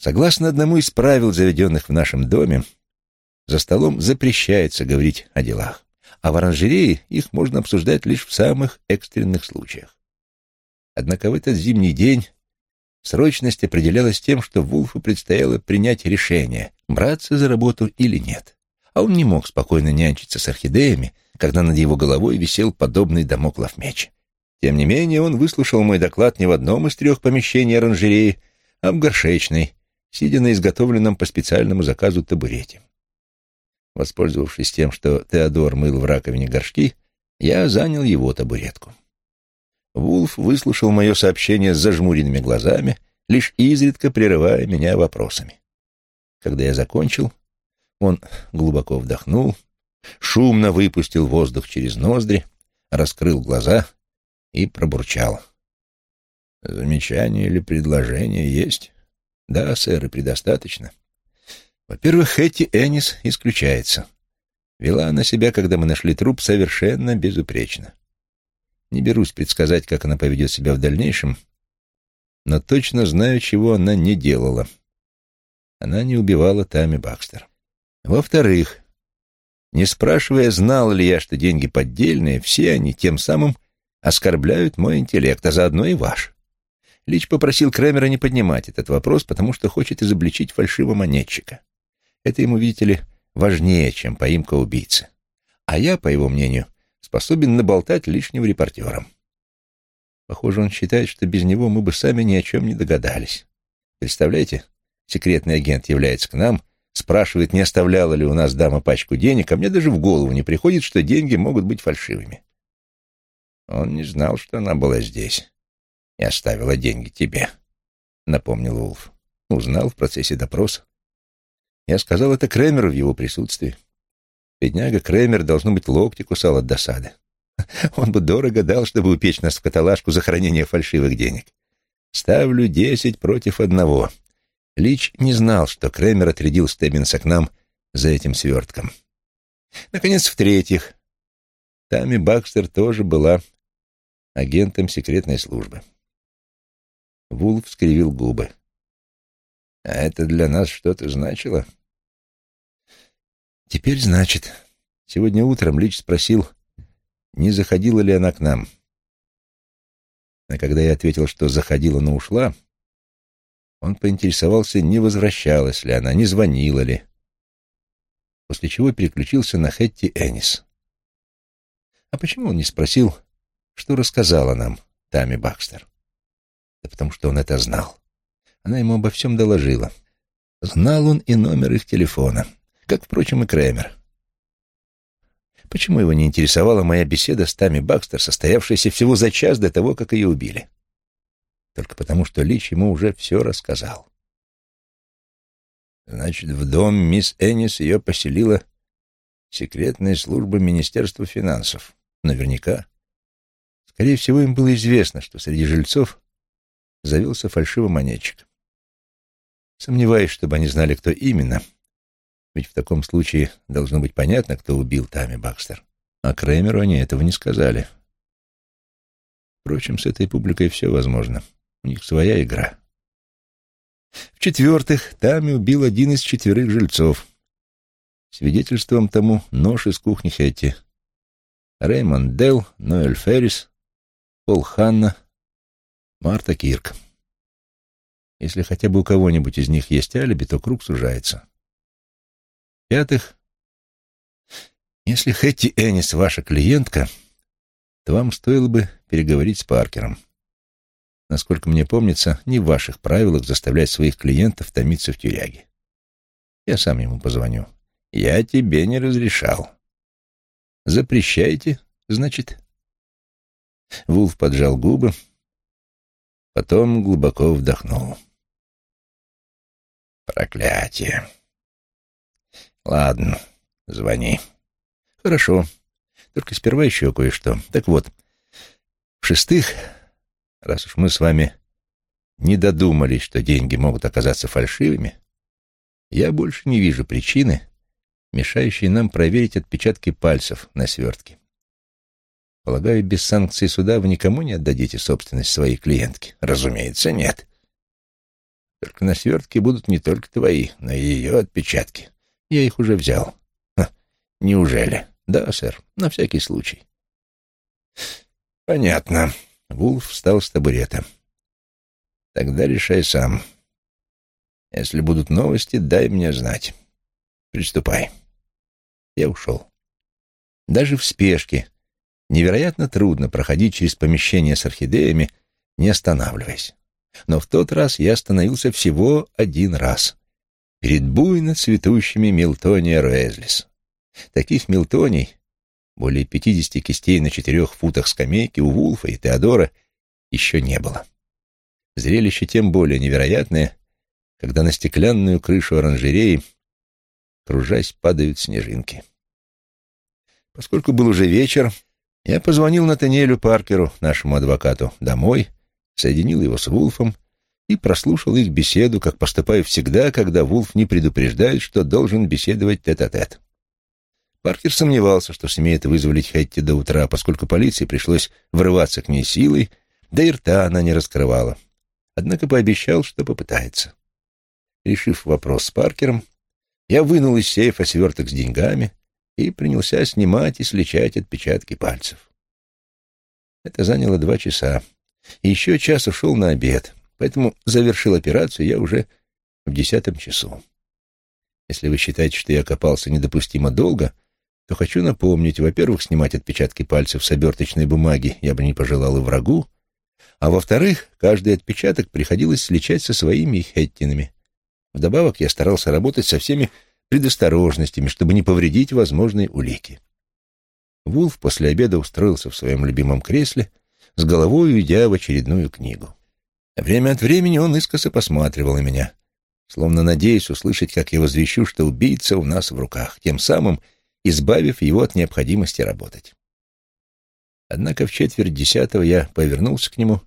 Согласно одному из правил, заведенных в нашем доме, за столом запрещается говорить о делах, а в оранжерее их можно обсуждать лишь в самых экстренных случаях. Однако в этот зимний день срочность определялась тем, что Вулфу предстояло принять решение, браться за работу или нет. А он не мог спокойно нянчиться с орхидеями, когда над его головой висел подобный домоклов меч. Тем не менее, он выслушал мой доклад не в одном из трех помещений оранжереи, а в горшечной, сидя на изготовленном по специальному заказу табурете. Воспользовавшись тем, что Теодор мыл в раковине горшки, я занял его табуретку. Вулф выслушал мое сообщение с зажмуренными глазами, лишь изредка прерывая меня вопросами. Когда я закончил, он глубоко вдохнул, шумно выпустил воздух через ноздри, раскрыл глаза и пробурчал. «Замечание или предложение есть?» «Да, сэр, и предостаточно. Во-первых, Хэтти Энис исключается. Вела она себя, когда мы нашли труп, совершенно безупречно. Не берусь предсказать, как она поведет себя в дальнейшем, но точно знаю, чего она не делала. Она не убивала Тами Бакстер. Во-вторых, не спрашивая, знал ли я, что деньги поддельные, все они тем самым оскорбляют мой интеллект, а заодно и ваш. Лич попросил Кремера не поднимать этот вопрос, потому что хочет изобличить фальшивомонетчика. Это ему, видите ли, важнее, чем поимка убийцы. А я, по его мнению, способен наболтать лишним репортерам. Похоже, он считает, что без него мы бы сами ни о чем не догадались. Представляете, секретный агент является к нам, спрашивает, не оставляла ли у нас дама пачку денег, а мне даже в голову не приходит, что деньги могут быть фальшивыми. Он не знал, что она была здесь и оставила деньги тебе, — напомнил Улф. Узнал в процессе допроса. Я сказал это Кремеру в его присутствии. Бедняга Кремер, должно быть, локти кусал от досады. Он бы дорого дал, чтобы упечь нас в каталажку за хранение фальшивых денег. Ставлю десять против одного. Лич не знал, что Кремер отрядил Стеббинса к нам за этим свертком. Наконец, в-третьих, Тами Бакстер тоже была агентом секретной службы. Вулф скривил губы. «А это для нас что-то значило?» «Теперь значит. Сегодня утром Лич спросил, не заходила ли она к нам. А когда я ответил, что заходила, но ушла, он поинтересовался, не возвращалась ли она, не звонила ли, после чего переключился на Хэтти Энис. А почему он не спросил, что рассказала нам Тами Бакстер? Да потому что он это знал. Она ему обо всем доложила. Знал он и номер их телефона как, впрочем, и Крэмер. Почему его не интересовала моя беседа с Тами Бакстер, состоявшаяся всего за час до того, как ее убили? Только потому, что Лич ему уже все рассказал. Значит, в дом мисс Эннис ее поселила секретная служба Министерства финансов. Наверняка. Скорее всего, им было известно, что среди жильцов завелся фальшивомонетчик. Сомневаюсь, чтобы они знали, кто именно — ведь в таком случае должно быть понятно, кто убил Тами Бакстер. А Крэмеру они этого не сказали. Впрочем, с этой публикой все возможно. У них своя игра. В-четвертых, Тами убил один из четверых жильцов. Свидетельством тому нож из кухни Хетти. Рэймонд Делл, Ноэль Феррис, Пол Ханна, Марта Кирк. Если хотя бы у кого-нибудь из них есть алиби, то круг сужается. В-пятых, если Хэтти Эннис ваша клиентка, то вам стоило бы переговорить с Паркером. Насколько мне помнится, не в ваших правилах заставлять своих клиентов томиться в тюряге. Я сам ему позвоню. Я тебе не разрешал. Запрещаете, значит? Вулф поджал губы, потом глубоко вдохнул. Проклятие. Ладно, звони. Хорошо. Только сперва еще кое-что. Так вот, в-шестых, раз уж мы с вами не додумались, что деньги могут оказаться фальшивыми, я больше не вижу причины, мешающей нам проверить отпечатки пальцев на свертке. Полагаю, без санкций суда вы никому не отдадите собственность своей клиентки? Разумеется, нет. Только на свертке будут не только твои, но и ее отпечатки. Я их уже взял. Ха, неужели? Да, сэр, на всякий случай. Понятно. Вулф встал с табурета. Тогда решай сам. Если будут новости, дай мне знать. Приступай. Я ушел. Даже в спешке невероятно трудно проходить через помещение с орхидеями, не останавливаясь. Но в тот раз я остановился всего один раз. Перед буйно цветущими Милтония Руэзлис. Таких Милтоний, более пятидесяти кистей на четырех футах скамейки у Вулфа и Теодора еще не было. Зрелище тем более невероятное, когда на стеклянную крышу оранжереи, кружась, падают снежинки. Поскольку был уже вечер, я позвонил Натаниэлю Паркеру, нашему адвокату, домой, соединил его с Вулфом и прослушал их беседу, как поступаю всегда, когда Вулф не предупреждает, что должен беседовать тет-а-тет. -тет. Паркер сомневался, что сумеет вызволить Хэтти до утра, поскольку полиции пришлось врываться к ней силой, да и рта она не раскрывала. Однако пообещал, что попытается. Решив вопрос с Паркером, я вынул из сейфа сверток с деньгами, и принялся снимать и сличать отпечатки пальцев. Это заняло два часа, еще час ушел на обед, поэтому завершил операцию я уже в десятом часу. Если вы считаете, что я копался недопустимо долго, то хочу напомнить, во-первых, снимать отпечатки пальцев с оберточной бумаги я бы не пожелал и врагу, а во-вторых, каждый отпечаток приходилось сличать со своими и Хеттинами. Вдобавок я старался работать со всеми предосторожностями, чтобы не повредить возможные улики. Вулф после обеда устроился в своем любимом кресле, с головой уйдя в очередную книгу. Время от времени он искоса посматривал на меня, словно надеясь услышать, как я возвещу, что убийца у нас в руках, тем самым избавив его от необходимости работать. Однако в четверть десятого я повернулся к нему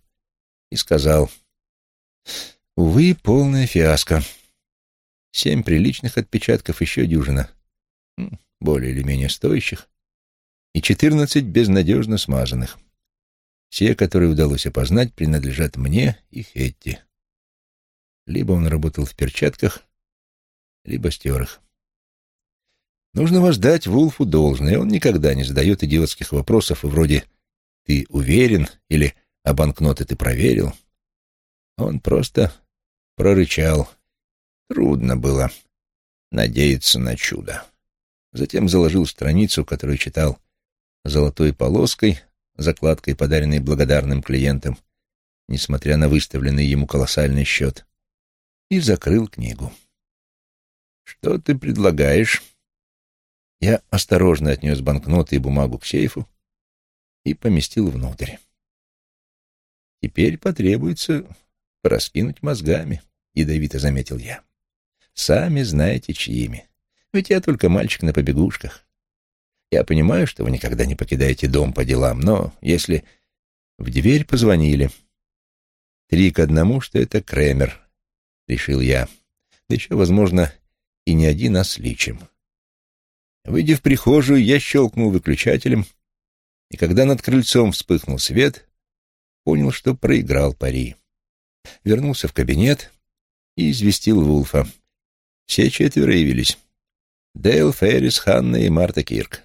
и сказал, «Увы, полная фиаско. Семь приличных отпечатков, еще дюжина, более или менее стоящих, и четырнадцать безнадежно смазанных. Все, которые удалось опознать, принадлежат мне и Хетти. Либо он работал в перчатках, либо стер их. Нужно воздать Вулфу должное, он никогда не задает идиотских вопросов вроде «ты уверен?» или «а банкноты ты проверил?» Он просто прорычал Трудно было надеяться на чудо. Затем заложил страницу, которую читал золотой полоской, закладкой, подаренной благодарным клиентам, несмотря на выставленный ему колоссальный счет, и закрыл книгу. «Что ты предлагаешь?» Я осторожно отнес банкноты и бумагу к сейфу и поместил внутрь. «Теперь потребуется пораскинуть мозгами», — ядовито заметил я. Сами знаете, чьими. Ведь я только мальчик на побегушках. Я понимаю, что вы никогда не покидаете дом по делам, но если... В дверь позвонили. Три к одному, что это Кремер, решил я. Да еще, возможно, и не один, а с личем. Выйдя в прихожую, я щелкнул выключателем, и когда над крыльцом вспыхнул свет, понял, что проиграл пари. Вернулся в кабинет и известил Вулфа. Все четверо явились. Дейл, Феррис, Ханна и Марта Кирк.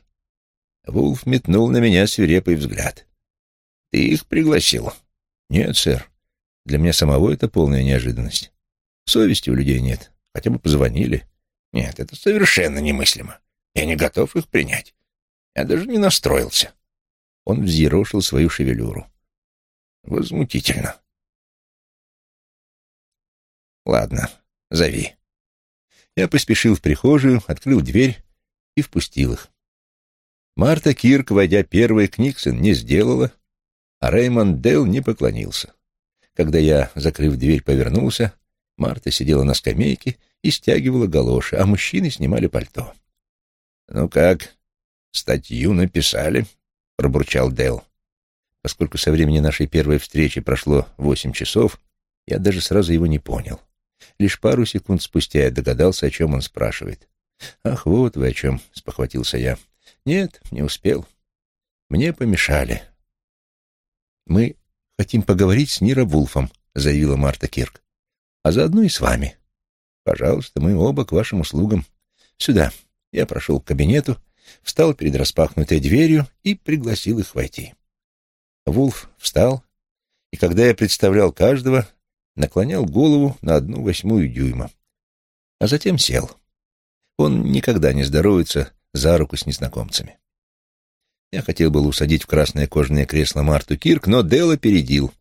Вулф метнул на меня свирепый взгляд. «Ты их пригласил?» «Нет, сэр. Для меня самого это полная неожиданность. Совести у людей нет. Хотя бы позвонили». «Нет, это совершенно немыслимо. Я не готов их принять. Я даже не настроился». Он взъерошил свою шевелюру. «Возмутительно». «Ладно, зови». Я поспешил в прихожую, открыл дверь и впустил их. Марта Кирк, войдя первой, Книксон не сделала, а Реймонд Дейл не поклонился. Когда я, закрыв дверь, повернулся, Марта сидела на скамейке и стягивала галоши, а мужчины снимали пальто. «Ну как, статью написали?» — пробурчал Дейл. Поскольку со времени нашей первой встречи прошло восемь часов, я даже сразу его не понял. Лишь пару секунд спустя я догадался, о чем он спрашивает. «Ах, вот вы о чем», — спохватился я. «Нет, не успел. Мне помешали». «Мы хотим поговорить с Нира Вулфом», — заявила Марта Кирк. а заодно и с вами. Пожалуйста, мы оба к вашим услугам. Сюда. Я прошел к кабинету, встал перед распахнутой дверью и пригласил их войти. Вулф встал, и когда я представлял каждого, наклонял голову на одну восьмую дюйма, а затем сел. Он никогда не здоровается за руку с незнакомцами. Я хотел был усадить в красное кожаное кресло Марту Кирк, но Дел опередил,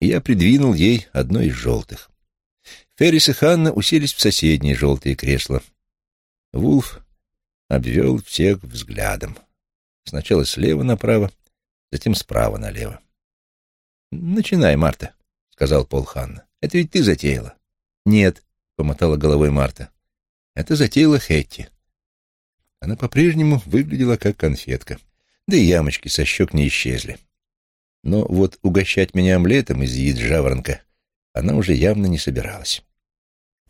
и я придвинул ей одно из желтых. Феррис и Ханна уселись в соседнее желтое кресло. Вулф обвел всех взглядом. Сначала слева направо, затем справа налево. «Начинай, Марта», — сказал Пол Ханна. «Это ведь ты затеяла». «Нет», — помотала головой Марта. «Это затеяла Хетти». Она по-прежнему выглядела как конфетка, да и ямочки со щек не исчезли. Но вот угощать меня омлетом из яиц жаворонка она уже явно не собиралась.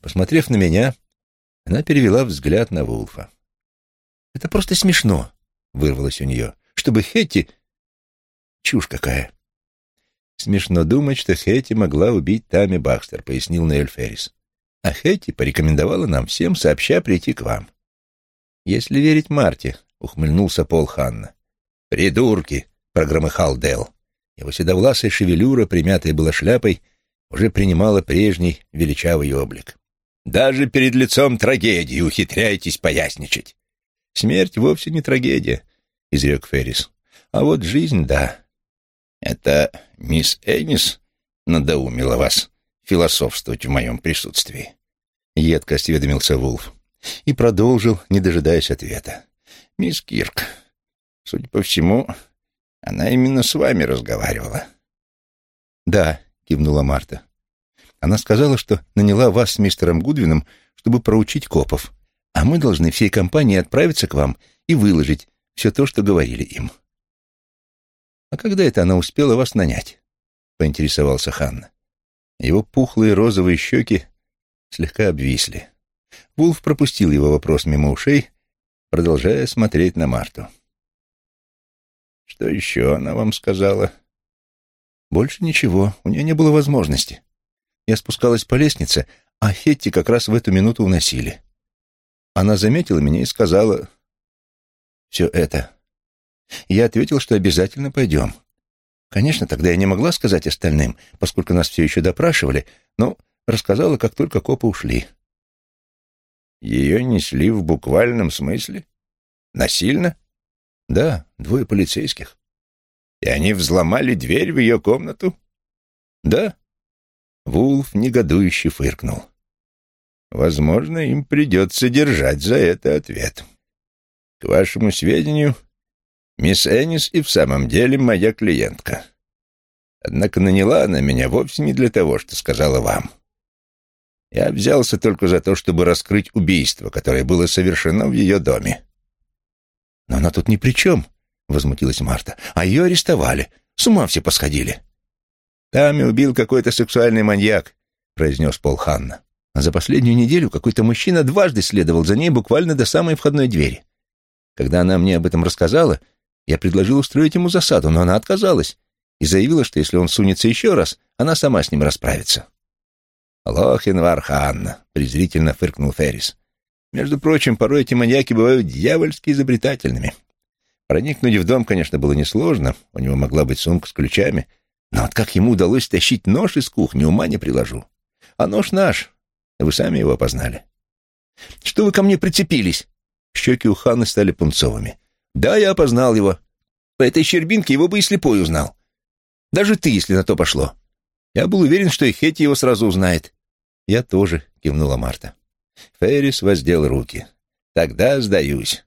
Посмотрев на меня, она перевела взгляд на Вулфа. «Это просто смешно», — вырвалось у нее, — «чтобы Хетти...» «Чушь какая!» «Смешно думать, что Хетти могла убить Тами Бакстер», — пояснил Нейль Феррис. «А Хетти порекомендовала нам всем сообща прийти к вам». «Если верить Марте», — ухмыльнулся Пол Ханна. «Придурки!» — прогромыхал Дел. Его седовласая шевелюра, примятая была шляпой, уже принимала прежний величавый облик. «Даже перед лицом трагедии ухитряетесь поясничать!» «Смерть вовсе не трагедия», — изрек Феррис. «А вот жизнь — да». «Это мисс Энис надоумила вас философствовать в моем присутствии?» Едко осведомился Вулф и продолжил, не дожидаясь ответа. «Мисс Кирк, судя по всему, она именно с вами разговаривала». «Да», — кивнула Марта. «Она сказала, что наняла вас с мистером Гудвином, чтобы проучить копов, а мы должны всей компанией отправиться к вам и выложить все то, что говорили им». «А когда это она успела вас нанять?» — поинтересовался Ханна. Его пухлые розовые щеки слегка обвисли. Вулф пропустил его вопрос мимо ушей, продолжая смотреть на Марту. «Что еще она вам сказала?» «Больше ничего. У нее не было возможности. Я спускалась по лестнице, а Хетти как раз в эту минуту уносили. Она заметила меня и сказала все это. Я ответил, что обязательно пойдем. Конечно, тогда я не могла сказать остальным, поскольку нас все еще допрашивали, но рассказала, как только копы ушли. Ее несли в буквальном смысле? Насильно? Да, двое полицейских. И они взломали дверь в ее комнату? Да. Вулф негодующе фыркнул. Возможно, им придется держать за это ответ. К вашему сведению, мисс Энис и в самом деле моя клиентка. Однако наняла она меня вовсе не для того, что сказала вам. Я взялся только за то, чтобы раскрыть убийство, которое было совершено в ее доме. «Но она тут ни при чем», — возмутилась Марта. «А ее арестовали. С ума все посходили». «Там и убил какой-то сексуальный маньяк», — произнес Пол Ханна. А за последнюю неделю какой-то мужчина дважды следовал за ней буквально до самой входной двери. Когда она мне об этом рассказала, я предложил устроить ему засаду, но она отказалась и заявила, что если он сунется еще раз, она сама с ним расправится. «Лохин Варханна», — презрительно фыркнул Феррис. «Между прочим, порой эти маньяки бывают дьявольски изобретательными. Проникнуть в дом, конечно, было несложно, у него могла быть сумка с ключами, но вот как ему удалось тащить нож из кухни, ума не приложу. А нож наш, вы сами его опознали. Что вы ко мне прицепились? Щеки у Ханны стали пунцовыми. Да, я опознал его. По этой щербинке его бы и слепой узнал. Даже ты, если на то пошло. Я был уверен, что и Хетти его сразу узнает. Я тоже, кивнула Марта. Феррис воздел руки. Тогда сдаюсь.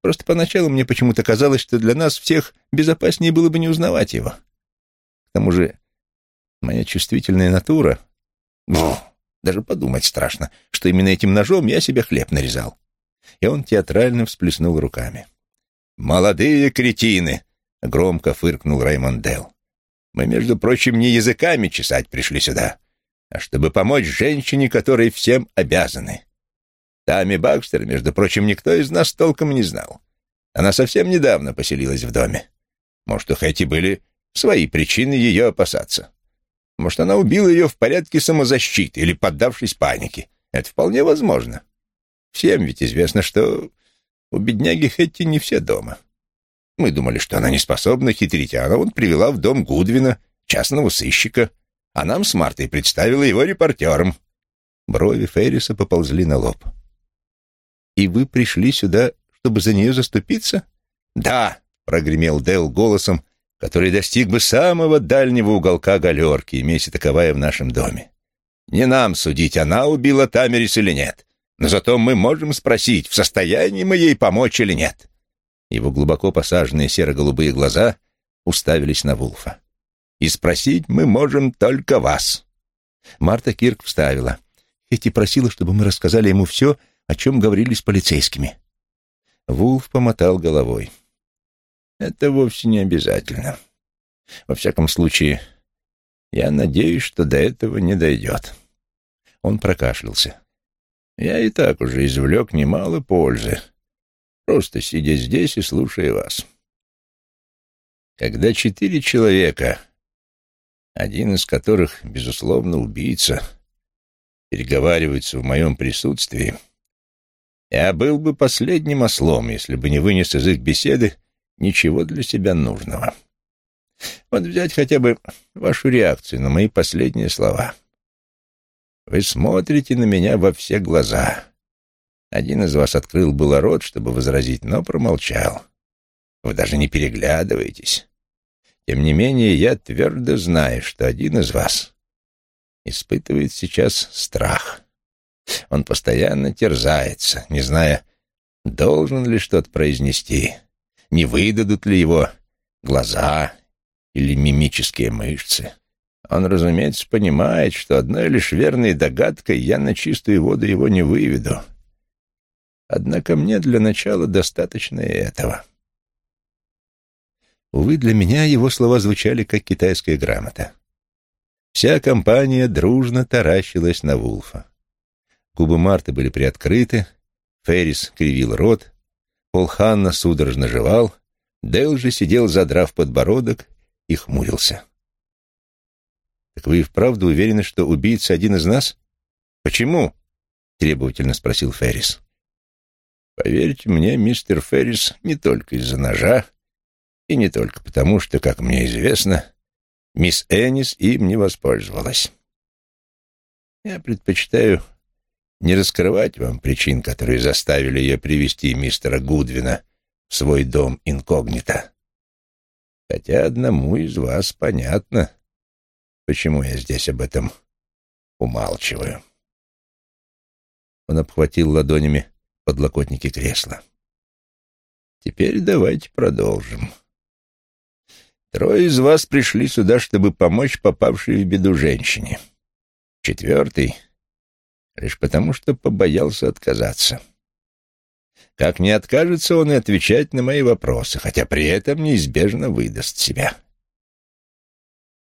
Просто поначалу мне почему-то казалось, что для нас всех безопаснее было бы не узнавать его. К тому же моя чувствительная натура... Бу, даже подумать страшно, что именно этим ножом я себе хлеб нарезал. И он театрально всплеснул руками. «Молодые кретины!» — громко фыркнул Раймонд Делл. «Мы, между прочим, не языками чесать пришли сюда, а чтобы помочь женщине, которой всем обязаны. Тами Бакстер, между прочим, никто из нас толком не знал. Она совсем недавно поселилась в доме. Может, у Хэти были свои причины ее опасаться. Может, она убила ее в порядке самозащиты или поддавшись панике. Это вполне возможно. Всем ведь известно, что у бедняги Хетти не все дома. Мы думали, что она не способна хитрить, а она вот привела в дом Гудвина, частного сыщика, а нам с Мартой представила его репортером. Брови Ферриса поползли на лоб. «И вы пришли сюда, чтобы за нее заступиться?» «Да», — прогремел Дэл голосом, который достиг бы самого дальнего уголка галерки, имейся таковая в нашем доме. «Не нам судить, она убила Тамерис или нет, но зато мы можем спросить, в состоянии мы ей помочь или нет». Его глубоко посаженные серо-голубые глаза уставились на Вулфа. «И спросить мы можем только вас». Марта Кирк вставила. Эти просила, чтобы мы рассказали ему все, о чем говорили с полицейскими. Вулф помотал головой. Это вовсе не обязательно. Во всяком случае, я надеюсь, что до этого не дойдет. Он прокашлялся. Я и так уже извлек немало пользы, просто сидя здесь и слушая вас. Когда четыре человека, один из которых, безусловно, убийца, переговариваются в моем присутствии, я был бы последним ослом, если бы не вынес из их беседы ничего для себя нужного. Вот взять хотя бы вашу реакцию на мои последние слова. Вы смотрите на меня во все глаза. Один из вас открыл было рот, чтобы возразить, но промолчал. Вы даже не переглядываетесь. Тем не менее, я твердо знаю, что один из вас испытывает сейчас страх. Он постоянно терзается, не зная, должен ли что-то произнести, не выдадут ли его глаза или мимические мышцы. Он, разумеется, понимает, что одной лишь верной догадкой я на чистую воду его не выведу. Однако мне для начала достаточно этого. Увы, для меня его слова звучали как китайская грамота. Вся компания дружно таращилась на Вулфа. Губы Марты были приоткрыты, Феррис кривил рот, Пол Ханна судорожно жевал, Дэл же сидел, задрав подбородок, и хмурился. «Так вы и вправду уверены, что убийца один из нас? Почему?» — требовательно спросил Феррис. «Поверьте мне, мистер Феррис, не только из-за ножа, и не только потому, что, как мне известно, мисс Эннис им не воспользовалась. Я предпочитаю не раскрывать вам причин, которые заставили ее привести мистера Гудвина в свой дом инкогнито. Хотя одному из вас понятно, почему я здесь об этом умалчиваю. Он обхватил ладонями подлокотники кресла. Теперь давайте продолжим. Трое из вас пришли сюда, чтобы помочь попавшей в беду женщине. Четвертый лишь потому, что побоялся отказаться. Как не откажется он и отвечать на мои вопросы, хотя при этом неизбежно выдаст себя.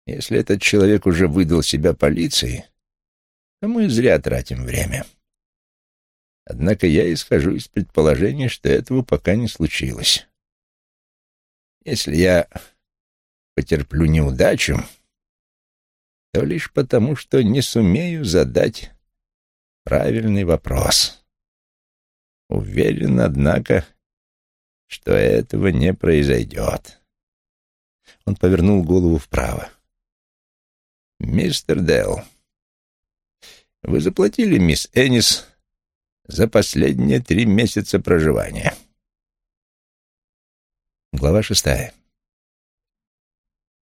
Если этот человек уже выдал себя полиции, то мы зря тратим время. Однако я исхожу из предположения, что этого пока не случилось. Если я потерплю неудачу, то лишь потому, что не сумею задать Правильный вопрос. Уверен, однако, что этого не произойдет. Он повернул голову вправо. «Мистер Делл, вы заплатили мисс Энис за последние три месяца проживания?» Глава шестая.